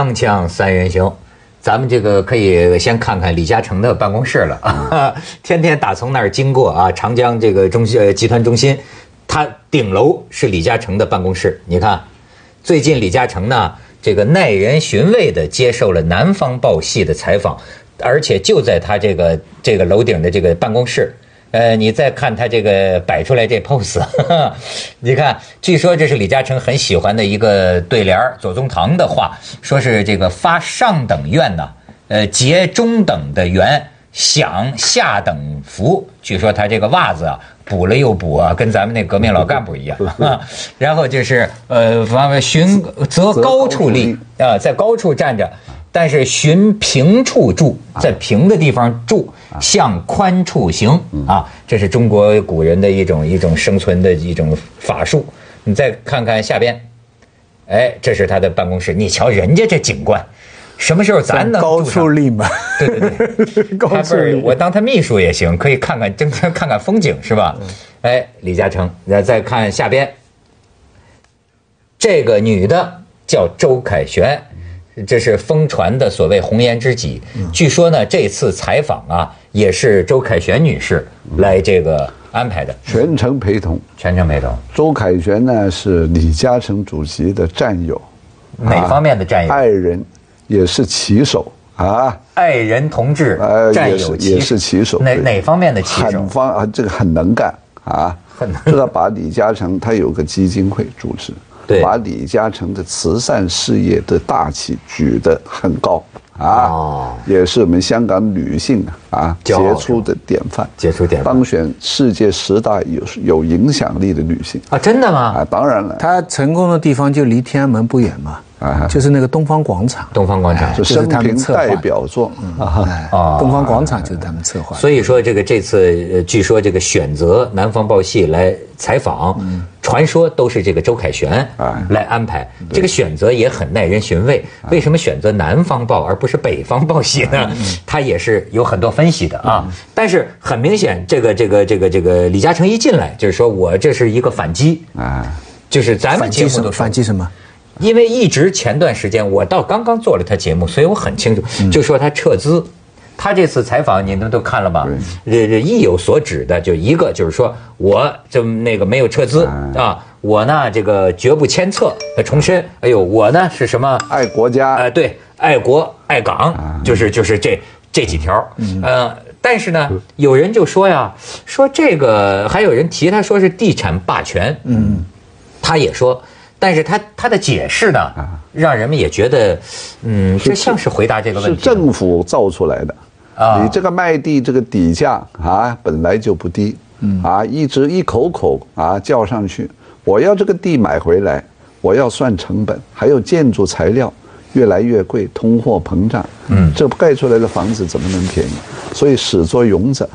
锵锵三人行，咱们这个可以先看看李嘉诚的办公室了啊，天天打从那儿经过啊，长江这个中心呃集团中心，它顶楼是李嘉诚的办公室。你看，最近李嘉诚呢，这个耐人寻味的接受了《南方报》系的采访，而且就在他这个这个楼顶的这个办公室。呃，你再看他这个摆出来这 pose，你看，据说这是李嘉诚很喜欢的一个对联左宗棠的话，说是这个发上等愿呢，呃，结中等的缘，享下等福。据说他这个袜子啊，补了又补啊，跟咱们那革命老干部一样。然后就是呃，寻择高处立啊，在高处站着。但是寻平处住，在平的地方住，向宽处行啊，这是中国古人的一种一种生存的一种法术。你再看看下边，哎，这是他的办公室。你瞧人家这景观，什么时候咱能高处立嘛？对对对，高处立。我当他秘书也行，可以看看，经常看看风景是吧？哎，李嘉诚，再再看下边，这个女的叫周凯旋。这是疯传的所谓红颜知己。据说呢，这次采访啊，也是周凯旋女士来这个安排的，全程陪同。全程陪同。周凯旋呢是李嘉诚主席的战友，哪方面的战友？爱人，也是棋手啊。爱人同志，战友也是棋手。哪哪方面的棋手？很方啊，这个很能干啊。很知道把李嘉诚，他有个基金会组织。把李嘉诚的慈善事业的大旗举得很高啊，也是我们香港女性啊杰出的典范，杰出典范，当选世界十大有有影响力的女性。啊，真的吗？啊，当然了，她成功的地方就离天安门不远嘛。啊，就是那个东方广场，东方广场。就是他们代表作啊，东方广场就是他们策划。所以说，这个这次据说这个选择南方报系来采访，传说都是这个周凯旋来安排。这个选择也很耐人寻味。为什么选择南方报而不是北方报系呢？他也是有很多分析的啊。但是很明显，这个这个这个这个李嘉诚一进来就是说我这是一个反击啊，就是咱们节目都反击什么？因为一直前段时间我到刚刚做了他节目，所以我很清楚，就说他撤资。他这次采访你们都看了吧？这这意有所指的，就一个就是说，我就那个没有撤资啊，我呢这个绝不迁册。重申，哎呦，我呢是什么？爱国家。哎，对，爱国爱港，就是就是这这几条。呃，但是呢，有人就说呀，说这个还有人提他说是地产霸权。嗯，他也说。但是他他的解释呢，让人们也觉得，嗯，这像是回答这个问题。是政府造出来的啊！你这个卖地这个底价啊，本来就不低，啊，一直一口口啊叫上去，我要这个地买回来，我要算成本，还有建筑材料越来越贵，通货膨胀，嗯，这盖出来的房子怎么能便宜？所以始作俑者，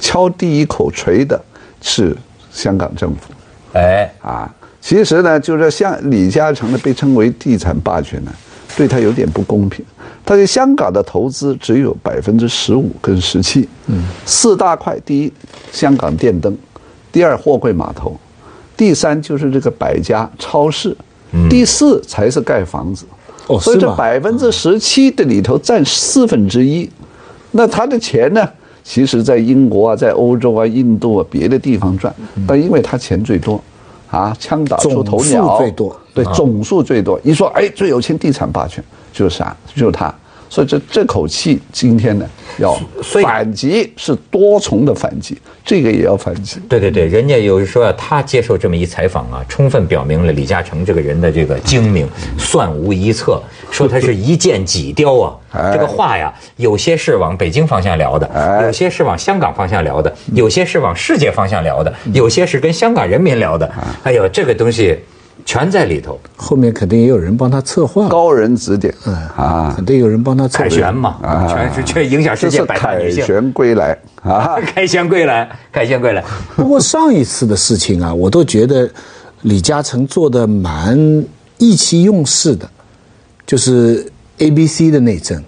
敲第一口锤的是香港政府，哎啊。其实呢，就是像李嘉诚呢被称为地产霸权呢，对他有点不公平。他在香港的投资只有百分之十五跟十七。嗯，四大块：第一，香港电灯；第二，货柜码头；第三，就是这个百家超市；第四才是盖房子。哦，所以这百分之十七的里头占四分之一。那他的钱呢，其实在英国啊，在欧洲啊、印度啊别的地方赚，但因为他钱最多。啊，枪打出头鸟，对总数最多。一说，哎，最有钱地产霸权就是啥？就是他。所以这这口气今天呢，要反击是多重的反击，这个也要反击。对对对，人家有人说他接受这么一采访啊，充分表明了李嘉诚这个人的这个精明，算无一策。说他是一箭几雕啊，这个话呀，有些是往北京方向聊的，有些是往香港方向聊的，有些是往世界方向聊的，有些是跟香港人民聊的。哎呦，这个东西。全在里头，后面肯定也有人帮他策划，高人指点，嗯啊，肯定有人帮他策划。凯旋嘛，啊，全是却影响世界百大女性。凯旋归来。啊，凯旋归来，凯旋归来。不过上一次的事情啊，我都觉得李嘉诚做的蛮意气用事的，就是 A B C 的内政，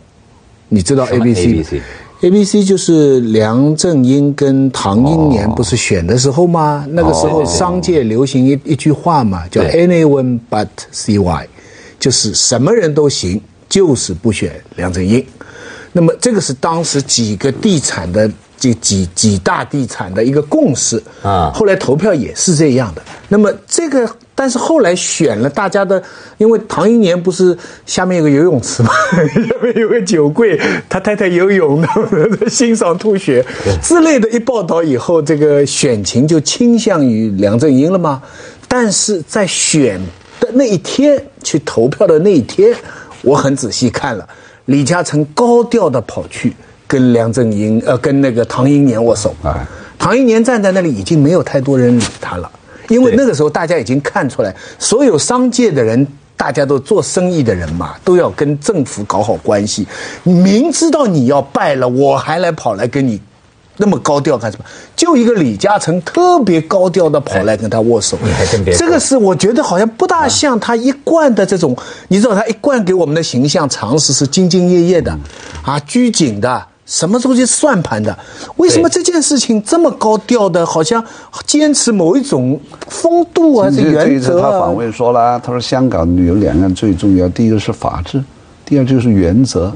你知道 A B C。A B C 就是梁振英跟唐英年不是选的时候吗？那个时候商界流行一一句话嘛，叫 Anyone but C Y，就是什么人都行，就是不选梁振英。那么这个是当时几个地产的这几几大地产的一个共识啊。后来投票也是这样的。那么这个，但是后来选了大家的，因为唐英年不是下面有个游泳池嘛，下面有个酒柜，他太太游泳，欣赏吐血之类的。一报道以后，这个选情就倾向于梁振英了吗？但是在选的那一天去投票的那一天，我很仔细看了。李嘉诚高调的跑去跟梁振英，呃，跟那个唐英年握手。啊，唐英年站在那里，已经没有太多人理他了，因为那个时候大家已经看出来，所有商界的人，大家都做生意的人嘛，都要跟政府搞好关系。明知道你要败了，我还来跑来跟你。那么高调干什么？就一个李嘉诚特别高调的跑来跟他握手，你还真别。这个是我觉得好像不大像他一贯的这种，你知道他一贯给我们的形象，常识是兢兢业业的，啊，拘谨的，什么东西算盘的。为什么这件事情这么高调的，好像坚持某一种风度啊，这原则他访问说了，他说香港有两样最重要，第一个是法治，第二就是原则。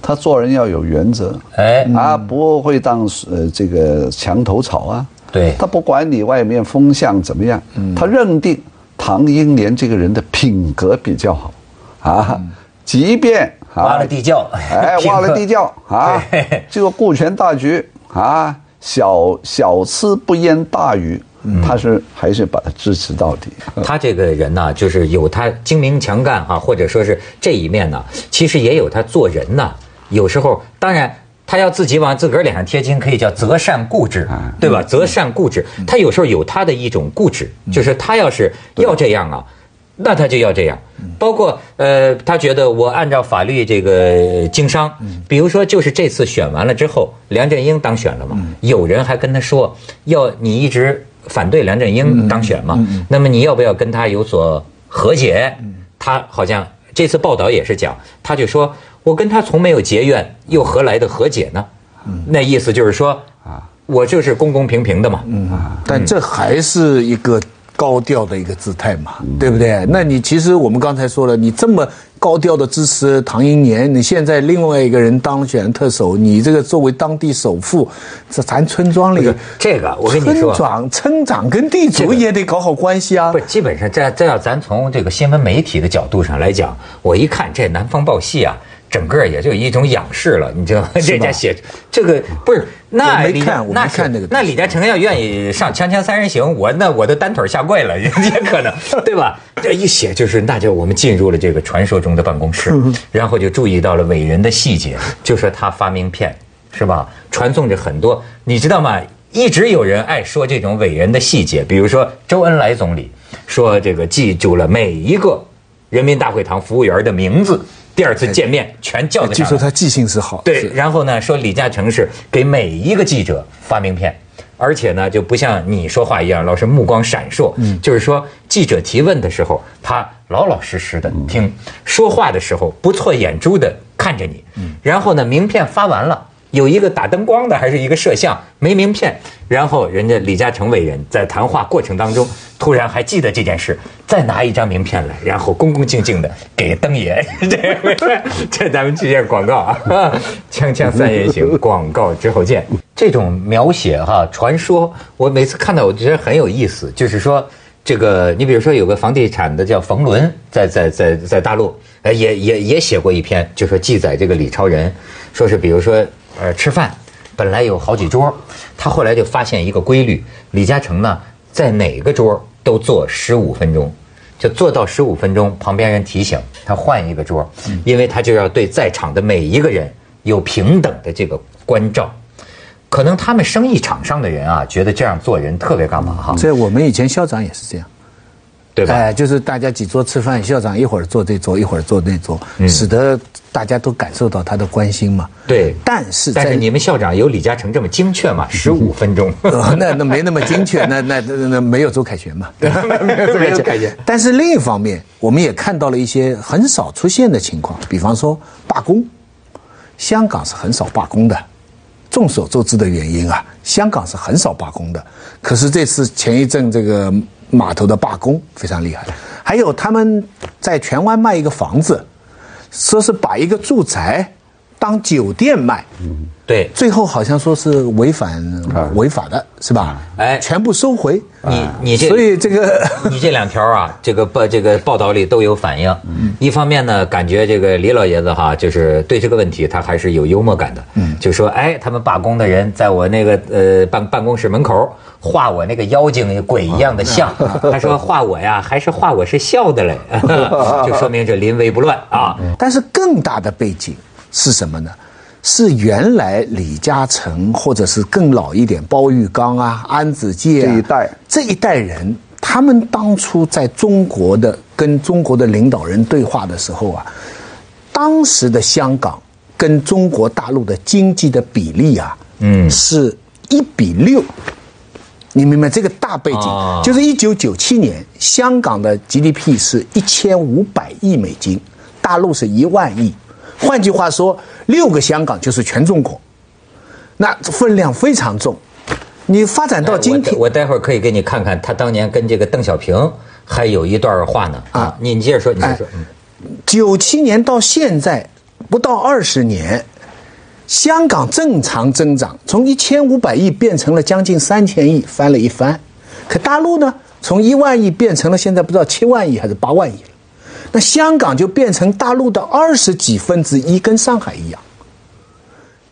他做人要有原则，哎，啊，不会当呃这个墙头草啊。对，他不管你外面风向怎么样，他认定唐英年这个人的品格比较好，啊，即便挖了地窖，哎，挖了地窖啊，这个顾全大局啊，小小刺不淹大鱼，他是还是把他支持到底。他这个人呢，就是有他精明强干啊，或者说是这一面呢，其实也有他做人呢。有时候，当然，他要自己往自个儿脸上贴金，可以叫择善固执，对吧？择善固执，他有时候有他的一种固执，就是他要是要这样啊，那他就要这样。包括呃，他觉得我按照法律这个经商，比如说就是这次选完了之后，梁振英当选了嘛，有人还跟他说，要你一直反对梁振英当选嘛，那么你要不要跟他有所和解？他好像这次报道也是讲，他就说。我跟他从没有结怨，又何来的和解呢？那意思就是说，啊，我就是公公平平的嘛。嗯，但这还是一个。高调的一个姿态嘛，对不对？那你其实我们刚才说了，你这么高调的支持唐英年，你现在另外一个人当选特首，你这个作为当地首富，这咱村庄里这个我跟你说，村长、村长跟地主也得搞好关系啊。不，基本上这这要咱从这个新闻媒体的角度上来讲，我一看这南方报系啊。整个也就一种仰视了，你知道？这家写这个不是那李那看那个那李嘉诚要愿意上《锵锵三人行》，我那我都单腿下跪了，也可能，对吧？这一写就是，那就我们进入了这个传说中的办公室，然后就注意到了伟人的细节，就说他发名片是吧？传送着很多，你知道吗？一直有人爱说这种伟人的细节，比如说周恩来总理说这个记住了每一个人民大会堂服务员的名字。第二次见面全叫的，据说他记性是好。对，然后呢，说李嘉诚是给每一个记者发名片，而且呢，就不像你说话一样，老是目光闪烁。嗯，就是说记者提问的时候，他老老实实的听；说话的时候不错眼珠的看着你。嗯，然后呢，名片发完了。有一个打灯光的，还是一个摄像，没名片。然后人家李嘉诚伟人在谈话过程当中，突然还记得这件事，再拿一张名片来，然后恭恭敬敬的给灯爷。这 这咱们去见广告啊，锵锵三人行，广告之后见。这种描写哈，传说我每次看到，我觉得很有意思。就是说，这个你比如说有个房地产的叫冯仑，在在在在大陆，呃，也也也写过一篇，就说记载这个李超人，说是比如说。呃，吃饭本来有好几桌，他后来就发现一个规律：李嘉诚呢，在哪个桌都坐十五分钟，就坐到十五分钟，旁边人提醒他换一个桌，因为他就要对在场的每一个人有平等的这个关照。可能他们生意场上的人啊，觉得这样做人特别干嘛哈？这我们以前校长也是这样。对吧？哎，就是大家几桌吃饭，校长一会儿坐这桌，一会儿坐那桌，使得大家都感受到他的关心嘛。对，但是但是你们校长有李嘉诚这么精确吗？十五分钟？那那没那么精确，那那那没有周凯旋嘛？没有周凯旋。但是另一方面，我们也看到了一些很少出现的情况，比方说罢工，香港是很少罢工的。众所周知的原因啊，香港是很少罢工的。可是这次前一阵这个。码头的罢工非常厉害，还有他们在荃湾卖一个房子，说是把一个住宅当酒店卖，对，最后好像说是违反违法的，是吧？哎全部收回。你你这所以这个 你这两条啊，这个报这个报道里都有反映。一方面呢，感觉这个李老爷子哈，就是对这个问题他还是有幽默感的。嗯，就说哎，他们罢工的人在我那个呃办办公室门口画我那个妖精鬼一样的像，他说画我呀，还是画我是笑的嘞，就说明这临危不乱啊。但是更大的背景是什么呢？是原来李嘉诚或者是更老一点包玉刚啊、安子介、啊、这一代这一代人，他们当初在中国的跟中国的领导人对话的时候啊，当时的香港跟中国大陆的经济的比例啊，嗯，是一比六。你明白这个大背景？哦就是一九九七年，香港的 GDP 是一千五百亿美金，大陆是一万亿。换句话说，六个香港就是全中国，那分量非常重。你发展到今天哎我，我待会儿可以给你看看他当年跟这个邓小平还有一段话呢啊啊，你你接着说，你接着说，哎九七年到现在不到二十年，香港正常增长，从一千五百亿变成了将近三千亿，翻了一番。可大陆呢，从一万亿变成了现在不知道七万亿还是八万亿了。那香港就变成大陆的二十几分之一，跟上海一样。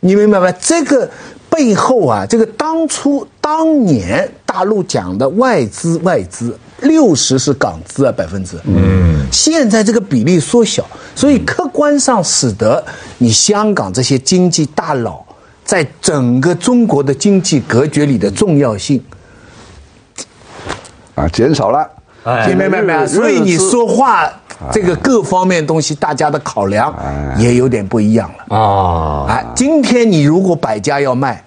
你明白吗？这个背后啊，这个当初当年大陆讲的外资外资，六十是港资啊，百分之，嗯，现在这个比例缩小，所以客观上使得你香港这些经济大佬在整个中国的经济格局里的重要性，啊，减少了。哎明白没有？所以你说话这个各方面东西，大家的考量也有点不一样了。啊，哎，今天你如果百家要卖，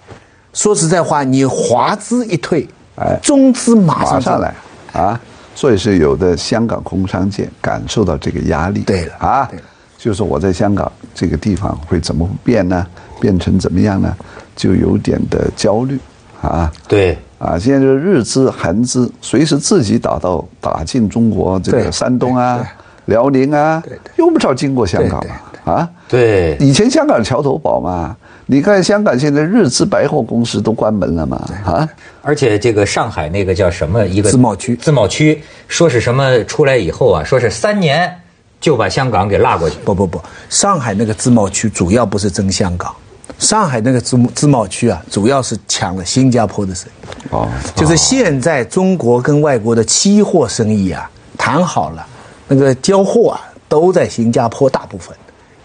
说实在话，你华资一退，哎中资马上上来啊！所以是有的香港工商界感受到这个压力。对了啊对了，就是我在香港这个地方会怎么变呢？变成怎么样呢？就有点的焦虑啊。对，啊，现在就是日资、韩资随时自己打到打进中国这个山东啊对、辽宁啊对对，用不着经过香港对嘛啊。对，以前香港桥头堡嘛，你看香港现在日资百货公司都关门了嘛啊。而且这个上海那个叫什么一个自贸区自贸区说是什么出来以后啊，说是三年就把香港给拉过去。不不不，上海那个自贸区主要不是争香港，上海那个自自贸区啊，主要是抢了新加坡的生意。哦，就是现在中国跟外国的期货生意啊，谈好了，那个交货啊都在新加坡大部分，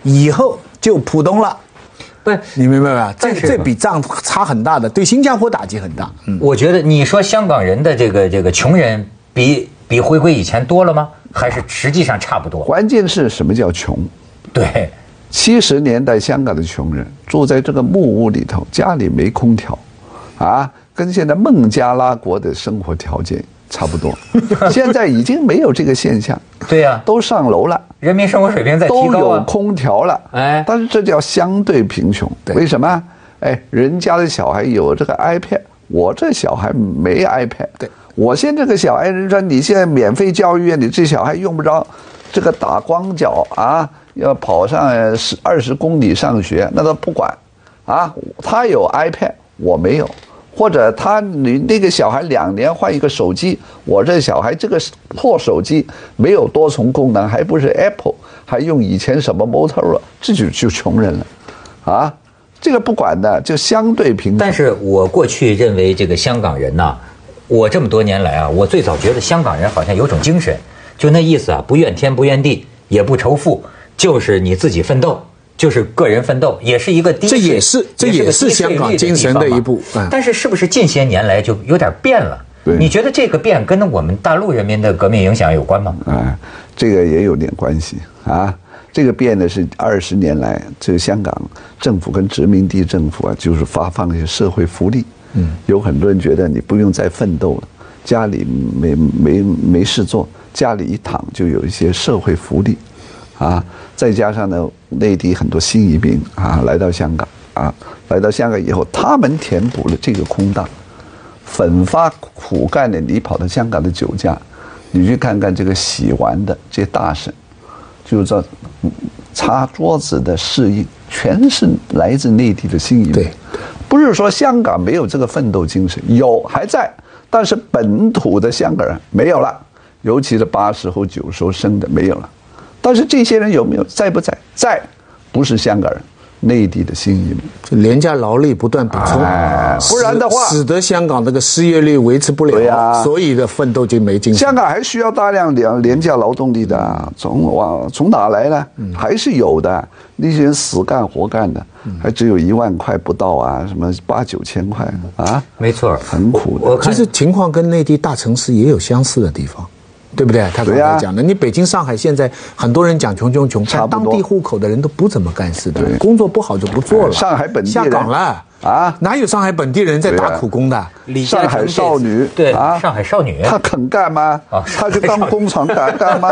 以后就浦东了。不是，你明白吧？这这笔账差很大的，对新加坡打击很大。嗯，我觉得你说香港人的这个这个穷人比比回归以前多了吗？还是实际上差不多？关键是什么叫穷？对，七十年代香港的穷人住在这个木屋里头，家里没空调，啊，跟现在孟加拉国的生活条件差不多。现在已经没有这个现象，对呀、都上楼了。人民生活水平在提都有高啊。空调了，哎但是这叫相对贫穷。对为什么？哎，人家的小孩有这个 iPad，我这小孩没 iPad。对，我现在这个小孩，人说你现在免费教育，你这小孩用不着这个打光脚啊，要跑上十二十公里上学，那都不管啊，他有 iPad，我没有。或者他你那个小孩两年换一个手机，我这小孩这个破手机没有多重功能，还不是 Apple，还用以前什么 Motorola，这就就穷人了，啊，这个不管的，就相对平等。但是我过去认为这个香港人呐，我这么多年来啊，我最早觉得香港人好像有种精神，就那意思啊，不怨天不怨地，也不仇富，就是你自己奋斗。就是个人奋斗，也是一个低，这也是这也是香港精神的一部嗯但是是不是近些年来就有点变了？你觉得这个变跟我们大陆人民的革命影响有关吗？啊，这个也有点关系啊。这个变的是二十年来，这个香港政府跟殖民地政府啊，就是发放一些社会福利。嗯，有很多人觉得你不用再奋斗了，家里没没没事做，家里一躺就有一些社会福利，啊，再加上呢，内地很多新移民啊来到香港啊，来到香港以后，他们填补了这个空档。奋发苦干的，你跑到香港的酒家，你去看看这个洗完的这些大婶，就知道，嗯擦桌子的侍应，全是来自内地的新移民。对，不是说香港没有这个奋斗精神，有还在，但是本土的香港人没有了，尤其是八十后、九十后生的没有了。但是这些人有没有在不在？在，不是香港人。内地的新移民，就廉价劳力不断补充，不然的话，使得香港这个失业率维持不了，对呀，所以的奋斗就没劲。香港还需要大量廉廉价劳动力的，从往从哪来呢？还是有的，那些人死干活干的，还只有一万块不到啊，什么八九千块啊，没错，很苦的。其实情况跟内地大城市也有相似的地方。对不对？他刚才讲的，你北京、上海现在很多人讲穷穷穷，但当地户口的人都不怎么干事的，工作不好就不做了。上海本地下岗了啊？哪有上海本地人在打苦工的？上海少女对啊，上海少女，她肯干吗？她去当工厂干干吗？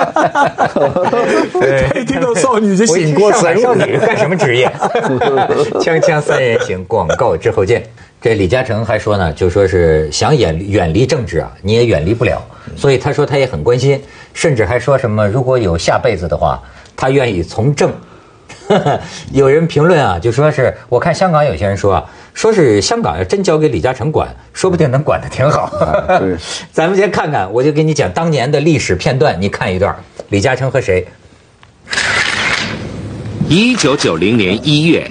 一 听到少女就醒过神。上海少女干什么职业？锵锵三人行，广告之后见。这李嘉诚还说呢，就说是想远远离政治啊，你也远离不了。所以他说他也很关心，甚至还说什么如果有下辈子的话，他愿意从政。有人评论啊，就说是我看香港有些人说啊，说是香港要真交给李嘉诚管，说不定能管得挺好。对，咱们先看看，我就给你讲当年的历史片段，你看一段，李嘉诚和谁？一九九零年一月。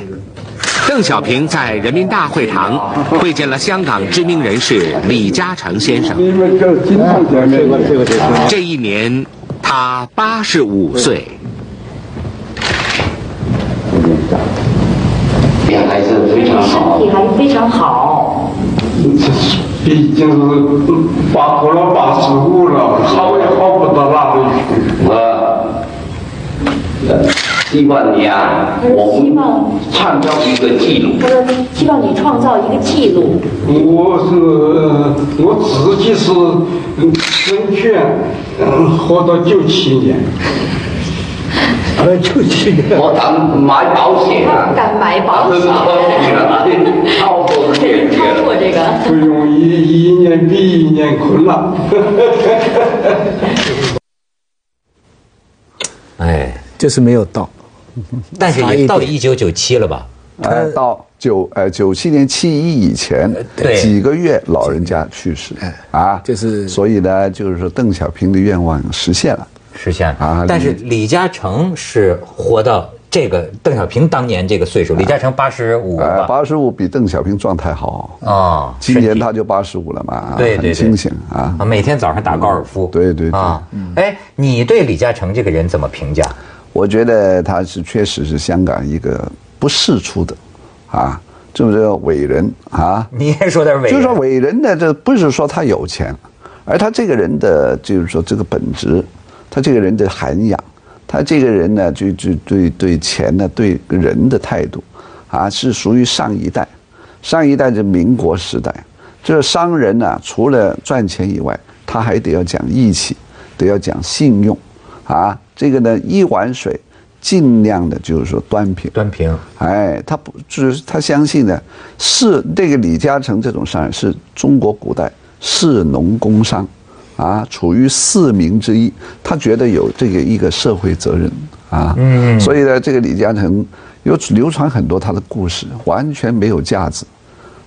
邓小平在人民大会堂会见了香港知名人士李嘉诚先生。这一年，他八十五岁。还是非常好，身体还非常好。毕竟是八过了八十五了，好也好不到哪里去。我。希望你啊，我希望创造一个记录。他说：“希望你创造一个记录。”我是我自己是生权，嗯，活到九七年。九七年。我敢买保险。敢买保险。超过这个。超过这个。不容易，一年比一年困难。哎，就是没有到。但是也到一九九七了吧？呃，到九呃九七年七一以前几个月，老人家去世，啊，就是所以呢，就是说邓小平的愿望实现了，实现了啊。但是李嘉诚是活到这个邓小平当年这个岁数，李嘉诚八十五，八十五比邓小平状态好啊。今年他就八十五了嘛，对对，清醒啊，每天早上打高尔夫，对对啊。哎，你对李嘉诚这个人怎么评价？我觉得他是确实是香港一个不世出的，啊，就是伟人啊。你也说点伟，就是说伟人呢，这不是说他有钱，而他这个人的就是说这个本质，他这个人的涵养，他这个人呢，就就对对钱呢，对人的态度，啊，是属于上一代，上一代是民国时代，这商人呢，除了赚钱以外，他还得要讲义气，得要讲信用，啊。这个呢，一碗水，尽量的就是说端平，端平。哎，他不就是他相信呢，是这个李嘉诚这种商人是中国古代士农工商，啊，处于四民之一，他觉得有这个一个社会责任啊。嗯。所以呢，这个李嘉诚有流传很多他的故事，完全没有架子，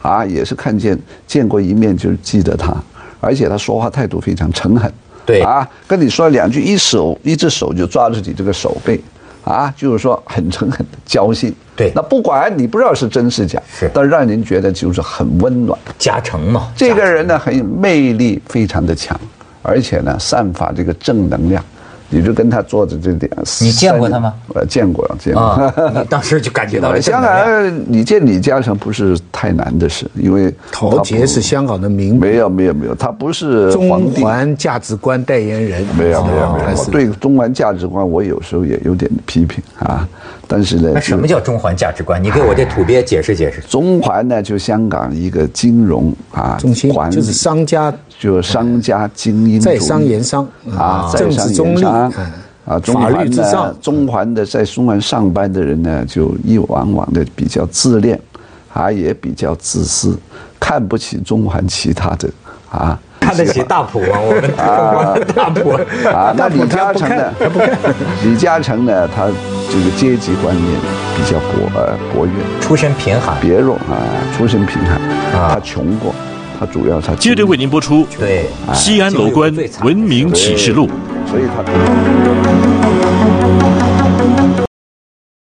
啊，也是看见见过一面就是记得他，而且他说话态度非常诚恳。对啊，跟你说两句，一手一只手就抓住你这个手背，啊，就是说很诚恳的交心。对，那不管你不知道是真是假，是，但让人觉得就是很温暖。加成嘛，这个人呢很有魅力，非常的强，而且呢散发这个正能量。你就跟他坐着这点，你见过他吗？呃见过，见过。当时就感觉到 了。香港，你见李嘉诚不是太难的事，因为陶杰是香港的名。没有没有没有，他不是中环价值观代言人。没有没有没有，对中环价值观，我有时候也有点批评啊。但是呢，那什么叫中环价值观？你给我这土鳖解释解释。中环呢，就香港一个金融啊中心，就是商家。就商家精英在商言商啊，政治中立啊，法律至上。中环的在中环上班的人呢，就一往往的比较自恋，啊，也比较自私，看不起中环其他的啊。看得起大普吗？我们啊，大普啊，那李嘉诚呢？李嘉诚呢？他这个阶级观念比较薄呃薄弱，出身贫寒，别弱啊，出身贫寒啊，他穷过，他主要他接着为您播出对西安楼观文明启示录，所以他。